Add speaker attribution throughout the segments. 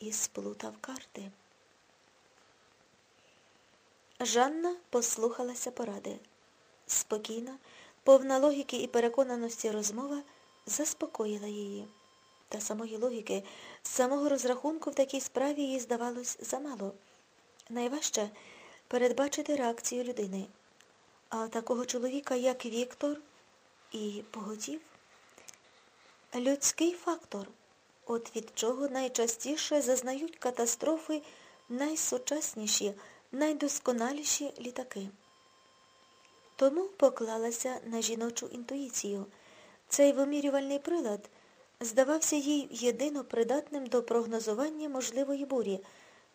Speaker 1: і сплутав карти. Жанна послухалася поради. Спокійна, повна логіки і переконаності розмова заспокоїла її. Та самої логіки, самого розрахунку в такій справі їй здавалось замало. Найважче передбачити реакцію людини. А такого чоловіка, як Віктор, і поготів. Людський фактор, от від чого найчастіше зазнають катастрофи найсучасніші, найдосконаліші літаки. Тому поклалася на жіночу інтуїцію. Цей вимірювальний прилад здавався їй єдино придатним до прогнозування можливої бурі,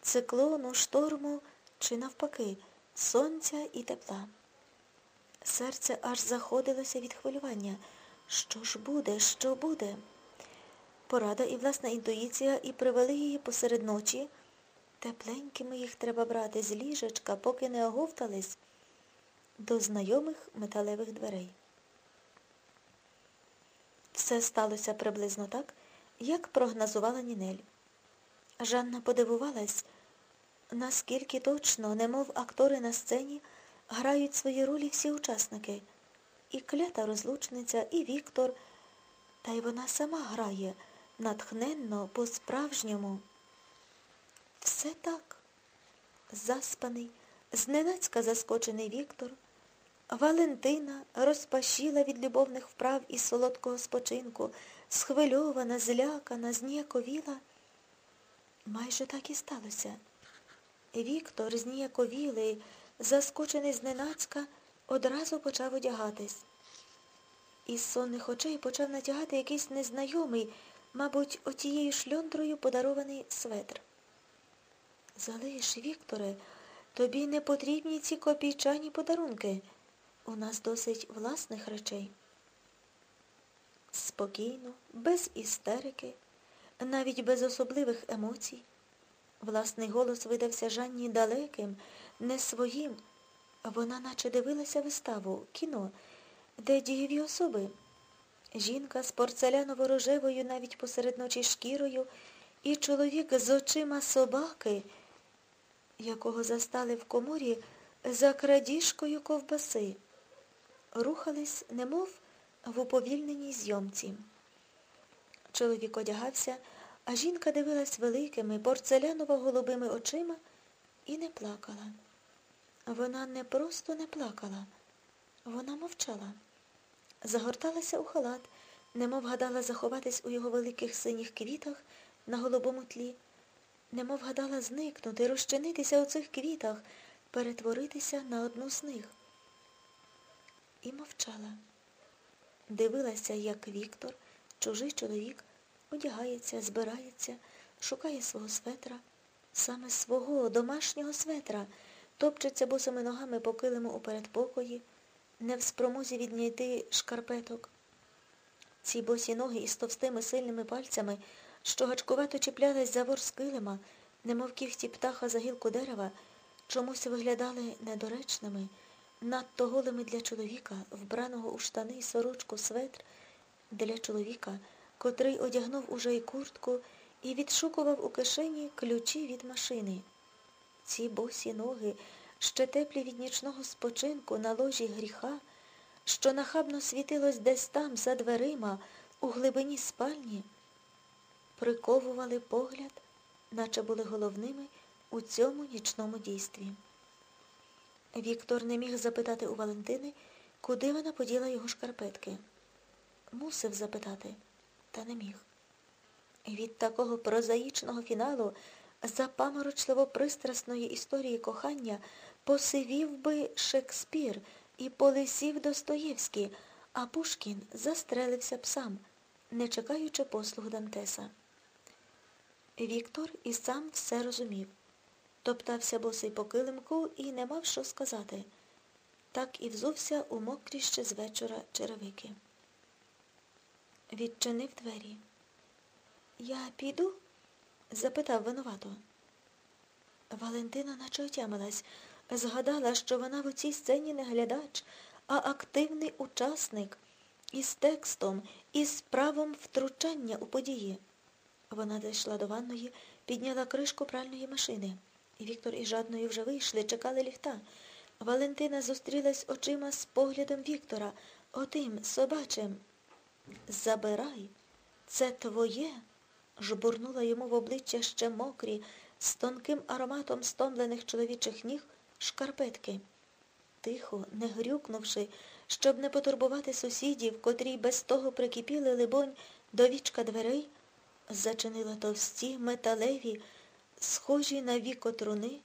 Speaker 1: циклону, шторму чи, навпаки, сонця і тепла. Серце аж заходилося від хвилювання. Що ж буде, що буде? Порада і власна інтуїція і привели її посеред ночі. Тепленькими їх треба брати з ліжечка, поки не оговтались, до знайомих металевих дверей. Все сталося приблизно так, як прогнозувала Нінель. Жанна подивувалась, наскільки точно, немов актори на сцені, грають свої ролі всі учасники. І клята розлучниця, і Віктор, та й вона сама грає натхненно, по-справжньому. Все так. Заспаний, зненацька заскочений Віктор, Валентина розпашіла від любовних вправ і солодкого спочинку, схвильована, злякана, зніяковіла. Майже так і сталося. Віктор, зніяковілий, заскочений зненацька, одразу почав одягатись. Із сонних очей почав натягати якийсь незнайомий, мабуть, отією шльондрою подарований светр. Залиш, Вікторе, тобі не потрібні ці копійчані подарунки. У нас досить власних речей. Спокійно, без істерики, навіть без особливих емоцій. Власний голос видався Жанні далеким, не своїм. Вона наче дивилася виставу, кіно, де дієві особи. Жінка з порцеляново-рожевою навіть посеред ночі шкірою, і чоловік з очима собаки, якого застали в коморі за крадіжкою ковбаси, рухались, немов в уповільненій зйомці. Чоловік одягався, а жінка дивилась великими, порцеляново-голубими очима і не плакала. Вона не просто не плакала, вона мовчала. Загорталася у халат, немов гадала заховатись у його великих синіх квітах на голубому тлі, немов гадала зникнути, розчинитися у цих квітах, перетворитися на одну з них. І мовчала. Дивилася, як Віктор, чужий чоловік, одягається, збирається, шукає свого светра, саме свого домашнього светра топчеться босими ногами по килиму у передпокої, не в спромозі відняти шкарпеток. Ці босі ноги із товстими сильними пальцями, що гачкувато чіплялись за ворс килима, немов кіхті птаха за гілку дерева, чомусь виглядали недоречними, надто голими для чоловіка, вбраного у штани сорочку светр, для чоловіка, котрий одягнув уже й куртку і відшукував у кишені ключі від машини. Ці босі ноги, ще теплі від нічного спочинку на ложі гріха, що нахабно світилось десь там, за дверима, у глибині спальні, приковували погляд, наче були головними у цьому нічному дійстві. Віктор не міг запитати у Валентини, куди вона поділа його шкарпетки. Мусив запитати, та не міг. Від такого прозаїчного фіналу запаморочливо пристрасної історії кохання посивів би Шекспір і полисів Достоєвський, а Пушкін застрелився б сам, не чекаючи послуг Дантеса. Віктор і сам все розумів. Топтався босий по килимку і не мав що сказати. Так і взувся у мокрі ще з вечора черевики. Відчинив двері. Я піду? Запитав винувато. Валентина наче отямилась, згадала, що вона в цій сцені не глядач, а активний учасник із текстом, із правом втручання у події. Вона зайшла до ванної, підняла кришку пральної машини. І Віктор із жадною вже вийшли, чекали ліфта. Валентина зустрілась очима з поглядом Віктора, отим собачим. Забирай, це твоє, жбурнула йому в обличчя ще мокрі, з тонким ароматом стомлених чоловічих ніг шкарпетки. Тихо, не грюкнувши, щоб не потурбувати сусідів, котрі без того прикипіли, либонь, до вічка дверей, зачинила товсті, металеві, схожі на віко труни,